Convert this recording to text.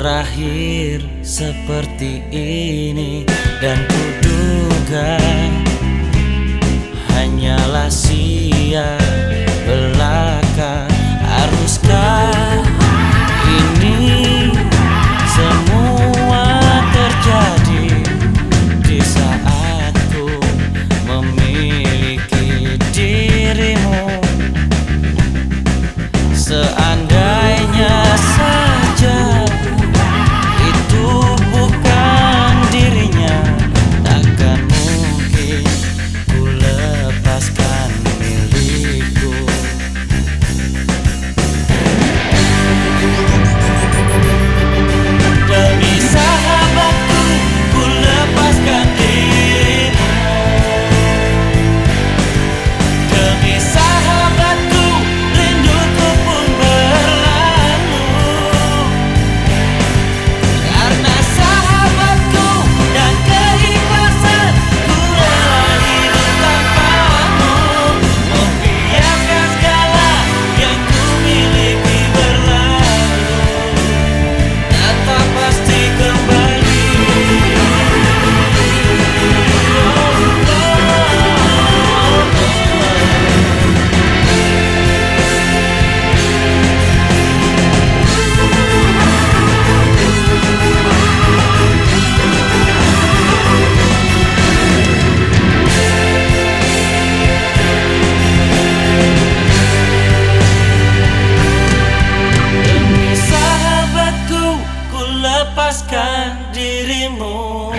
berakhir seperti ini Dan kuduga hanyalah sia dirimu.